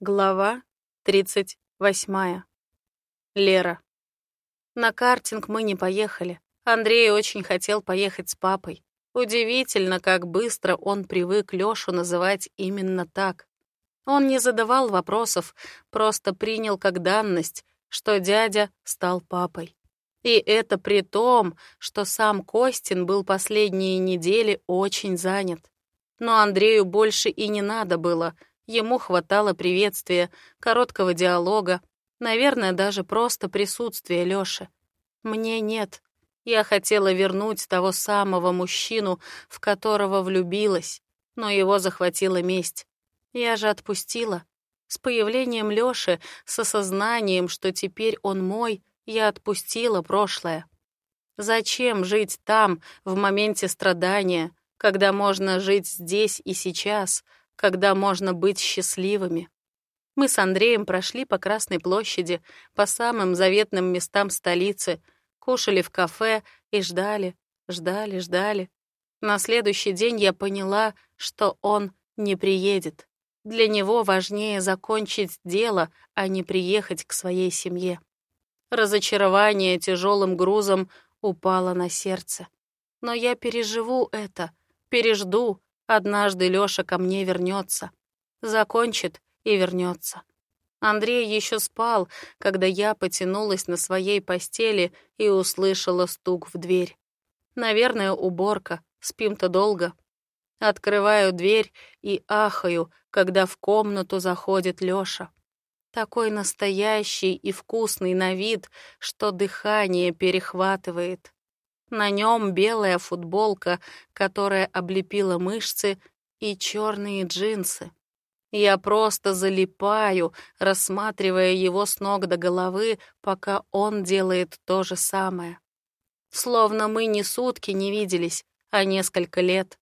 Глава 38. Лера. На картинг мы не поехали. Андрей очень хотел поехать с папой. Удивительно, как быстро он привык Лёшу называть именно так. Он не задавал вопросов, просто принял как данность, что дядя стал папой. И это при том, что сам Костин был последние недели очень занят. Но Андрею больше и не надо было — Ему хватало приветствия, короткого диалога, наверное, даже просто присутствия Лёши. Мне нет. Я хотела вернуть того самого мужчину, в которого влюбилась, но его захватила месть. Я же отпустила. С появлением Лёши, с осознанием, что теперь он мой, я отпустила прошлое. Зачем жить там, в моменте страдания, когда можно жить здесь и сейчас, когда можно быть счастливыми. Мы с Андреем прошли по Красной площади, по самым заветным местам столицы, кушали в кафе и ждали, ждали, ждали. На следующий день я поняла, что он не приедет. Для него важнее закончить дело, а не приехать к своей семье. Разочарование тяжелым грузом упало на сердце. Но я переживу это, пережду, Однажды Лёша ко мне вернется, закончит и вернется. Андрей еще спал, когда я потянулась на своей постели и услышала стук в дверь. Наверное, уборка, спим-то долго. Открываю дверь и ахаю, когда в комнату заходит Лёша. Такой настоящий и вкусный на вид, что дыхание перехватывает. На нем белая футболка, которая облепила мышцы, и черные джинсы. Я просто залипаю, рассматривая его с ног до головы, пока он делает то же самое. Словно мы не сутки не виделись, а несколько лет.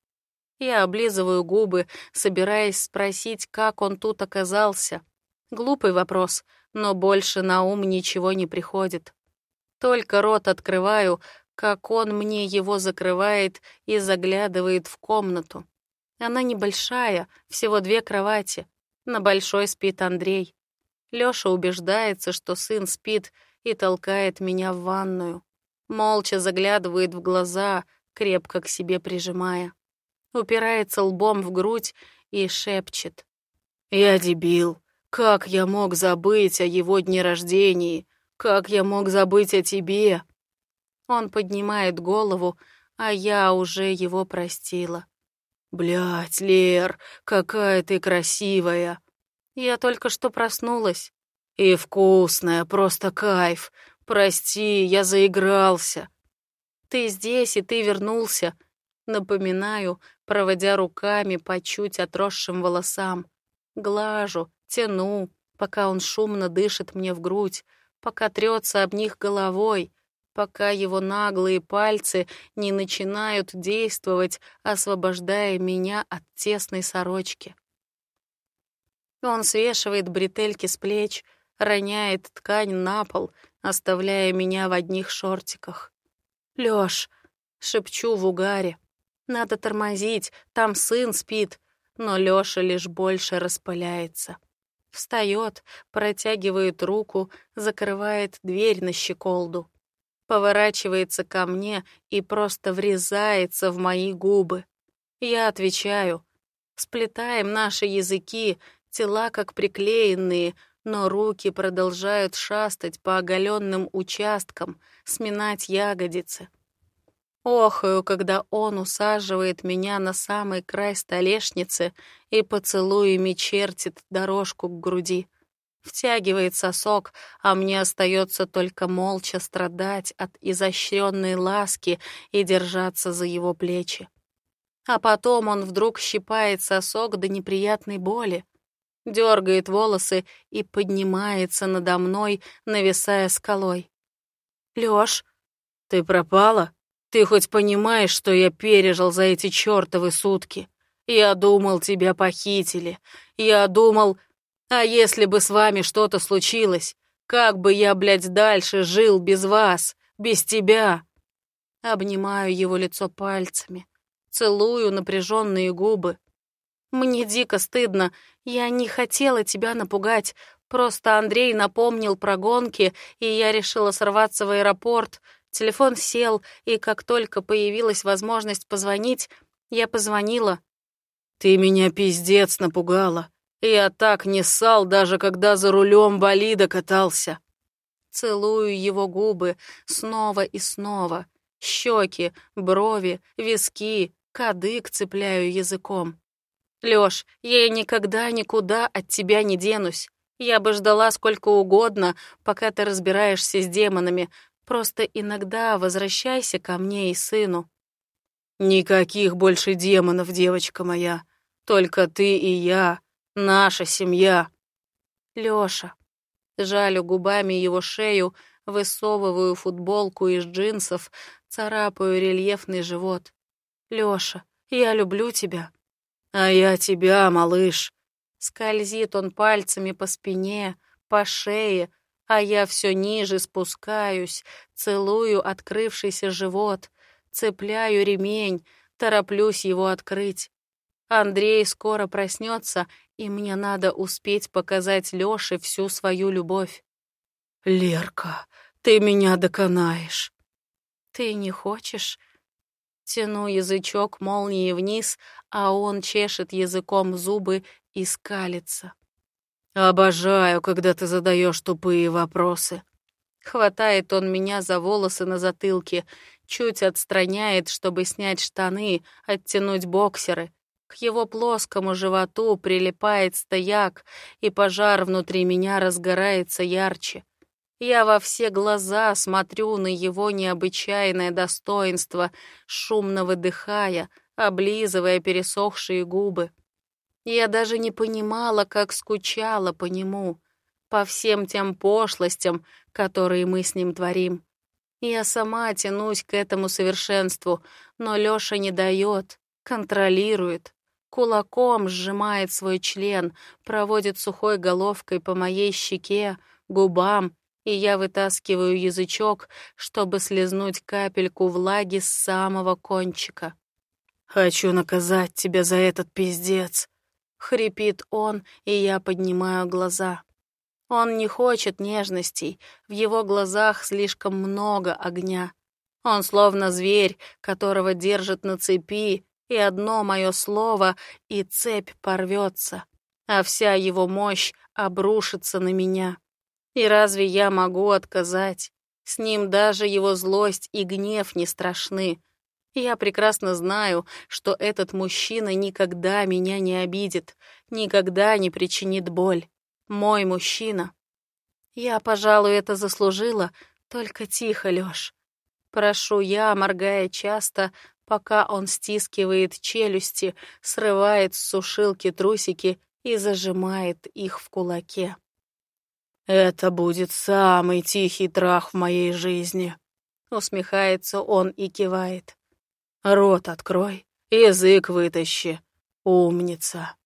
Я облизываю губы, собираясь спросить, как он тут оказался. Глупый вопрос, но больше на ум ничего не приходит. Только рот открываю, как он мне его закрывает и заглядывает в комнату. Она небольшая, всего две кровати. На большой спит Андрей. Лёша убеждается, что сын спит, и толкает меня в ванную. Молча заглядывает в глаза, крепко к себе прижимая. Упирается лбом в грудь и шепчет. «Я дебил. Как я мог забыть о его дне рождения? Как я мог забыть о тебе?» Он поднимает голову, а я уже его простила. Блять, Лер, какая ты красивая!» Я только что проснулась. «И вкусная, просто кайф. Прости, я заигрался». «Ты здесь, и ты вернулся», — напоминаю, проводя руками по чуть отросшим волосам. Глажу, тяну, пока он шумно дышит мне в грудь, пока трется об них головой — пока его наглые пальцы не начинают действовать, освобождая меня от тесной сорочки. Он свешивает бретельки с плеч, роняет ткань на пол, оставляя меня в одних шортиках. «Лёш!» — шепчу в угаре. «Надо тормозить, там сын спит», но Лёша лишь больше распыляется. Встает, протягивает руку, закрывает дверь на щеколду поворачивается ко мне и просто врезается в мои губы. Я отвечаю. Сплетаем наши языки, тела как приклеенные, но руки продолжают шастать по оголенным участкам, сминать ягодицы. Охаю, когда он усаживает меня на самый край столешницы и поцелуями чертит дорожку к груди втягивает сосок, а мне остается только молча страдать от изощренной ласки и держаться за его плечи. А потом он вдруг щипает сосок до неприятной боли, дергает волосы и поднимается надо мной, нависая скалой. «Лёш, ты пропала? Ты хоть понимаешь, что я пережил за эти чёртовы сутки? Я думал, тебя похитили. Я думал, а если бы с вами что-то случилось, как бы я, блядь, дальше жил без вас, без тебя?» Обнимаю его лицо пальцами, целую напряженные губы. Мне дико стыдно, Я не хотела тебя напугать, просто Андрей напомнил про гонки, и я решила сорваться в аэропорт. Телефон сел, и как только появилась возможность позвонить, я позвонила. «Ты меня пиздец напугала. Я так не ссал, даже когда за рулем болида катался». Целую его губы снова и снова. Щеки, брови, виски, кадык цепляю языком. Лёш, я никогда никуда от тебя не денусь. Я бы ждала сколько угодно, пока ты разбираешься с демонами. Просто иногда возвращайся ко мне и сыну. Никаких больше демонов, девочка моя. Только ты и я, наша семья. Лёша. Жалю губами его шею, высовываю футболку из джинсов, царапаю рельефный живот. Лёша, я люблю тебя. А я тебя, малыш. Скользит он пальцами по спине, по шее, а я все ниже спускаюсь, целую открывшийся живот, цепляю ремень, тороплюсь его открыть. Андрей скоро проснется, и мне надо успеть показать Лёше всю свою любовь. «Лерка, ты меня доконаешь». «Ты не хочешь?» Тяну язычок молнии вниз, а он чешет языком зубы и скалится. «Обожаю, когда ты задаешь тупые вопросы». Хватает он меня за волосы на затылке, чуть отстраняет, чтобы снять штаны, оттянуть боксеры. Его плоскому животу прилипает стояк, и пожар внутри меня разгорается ярче. Я во все глаза смотрю на его необычайное достоинство, шумно выдыхая, облизывая пересохшие губы. Я даже не понимала, как скучала по нему, по всем тем пошлостям, которые мы с ним творим. Я сама тянусь к этому совершенству, но Лёша не дает, контролирует. Кулаком сжимает свой член, проводит сухой головкой по моей щеке, губам, и я вытаскиваю язычок, чтобы слезнуть капельку влаги с самого кончика. «Хочу наказать тебя за этот пиздец», — хрипит он, и я поднимаю глаза. Он не хочет нежностей, в его глазах слишком много огня. Он словно зверь, которого держат на цепи, и одно мое слово, и цепь порвется, а вся его мощь обрушится на меня. И разве я могу отказать? С ним даже его злость и гнев не страшны. Я прекрасно знаю, что этот мужчина никогда меня не обидит, никогда не причинит боль мой мужчина. Я, пожалуй, это заслужила, только тихо, Лёш. Прошу я, моргая часто, пока он стискивает челюсти, срывает с сушилки трусики и зажимает их в кулаке. «Это будет самый тихий трах в моей жизни», — усмехается он и кивает. «Рот открой, язык вытащи, умница».